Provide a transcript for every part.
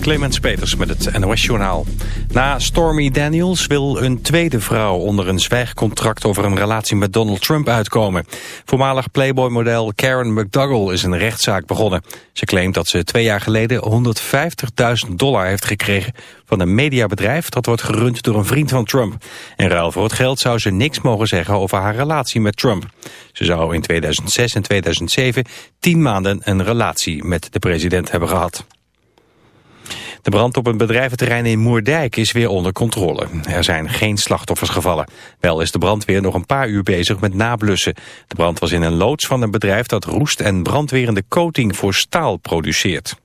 Clemens Peters met het NOS-journaal. Na Stormy Daniels wil een tweede vrouw onder een zwijgcontract over een relatie met Donald Trump uitkomen. Voormalig Playboy-model Karen McDougall is een rechtszaak begonnen. Ze claimt dat ze twee jaar geleden 150.000 dollar heeft gekregen van een mediabedrijf dat wordt gerund door een vriend van Trump. In ruil voor het geld zou ze niks mogen zeggen over haar relatie met Trump. Ze zou in 2006 en 2007 tien maanden een relatie met de president hebben gehad. De brand op een bedrijventerrein in Moerdijk is weer onder controle. Er zijn geen slachtoffers gevallen. Wel is de brandweer nog een paar uur bezig met nablussen. De brand was in een loods van een bedrijf dat roest en brandwerende coating voor staal produceert.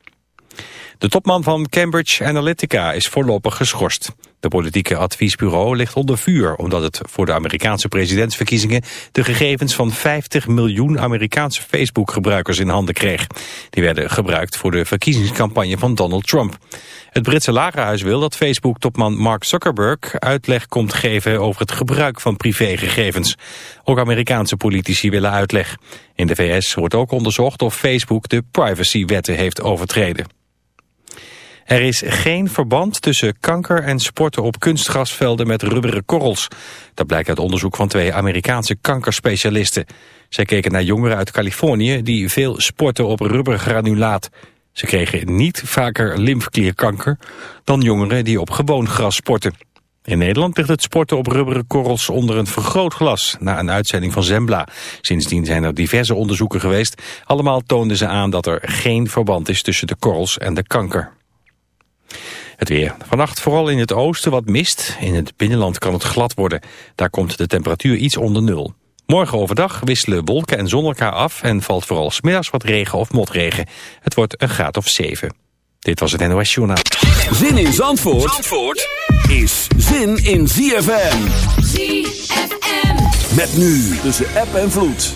De topman van Cambridge Analytica is voorlopig geschorst. De politieke adviesbureau ligt onder vuur omdat het voor de Amerikaanse presidentsverkiezingen de gegevens van 50 miljoen Amerikaanse Facebook-gebruikers in handen kreeg. Die werden gebruikt voor de verkiezingscampagne van Donald Trump. Het Britse lagerhuis wil dat Facebook-topman Mark Zuckerberg uitleg komt geven over het gebruik van privégegevens. Ook Amerikaanse politici willen uitleg. In de VS wordt ook onderzocht of Facebook de privacywetten heeft overtreden. Er is geen verband tussen kanker en sporten op kunstgrasvelden met rubberen korrels. Dat blijkt uit onderzoek van twee Amerikaanse kankerspecialisten. Zij keken naar jongeren uit Californië die veel sporten op rubbergranulaat. Ze kregen niet vaker lymfklierkanker dan jongeren die op gewoon gras sporten. In Nederland ligt het sporten op rubberen korrels onder een vergrootglas na een uitzending van Zembla. Sindsdien zijn er diverse onderzoeken geweest. Allemaal toonden ze aan dat er geen verband is tussen de korrels en de kanker. Het weer. Vannacht vooral in het oosten wat mist. In het binnenland kan het glad worden. Daar komt de temperatuur iets onder nul. Morgen overdag wisselen wolken en zon elkaar af... en valt vooral smiddags wat regen of motregen. Het wordt een graad of 7. Dit was het NOS Journaal. Zin in Zandvoort, Zandvoort is zin in ZFM. ZFM. Met nu tussen app en vloed.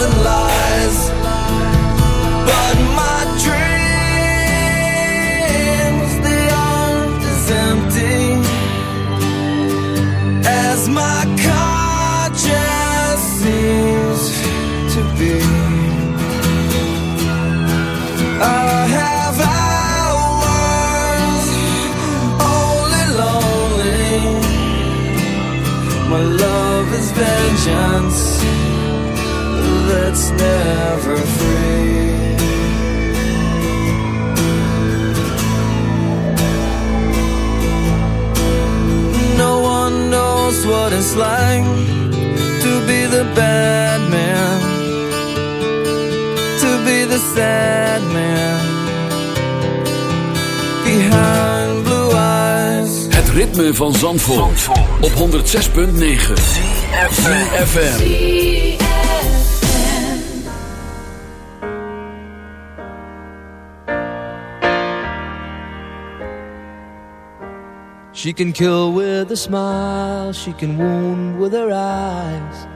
Van Zandvoort, op 106.9 CFFM She can kill with a smile, she can wound with her eyes.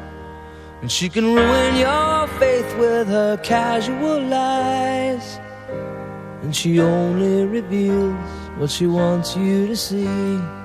And she can ruin your faith with her casual lies. And she only reveals what she wants you to see.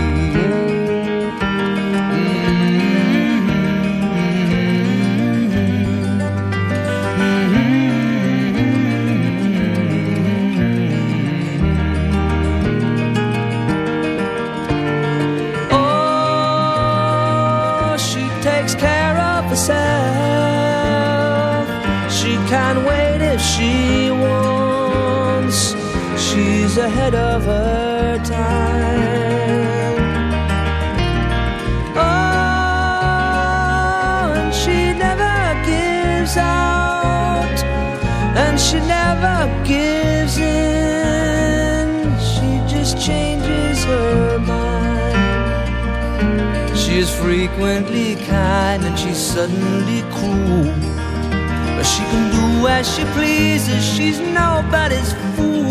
Ahead of her time. Oh, and she never gives out, and she never gives in. She just changes her mind. She is frequently kind and she's suddenly cruel. But she can do as she pleases, she's nobody's fool.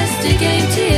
Oh,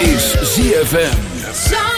Is ZFM.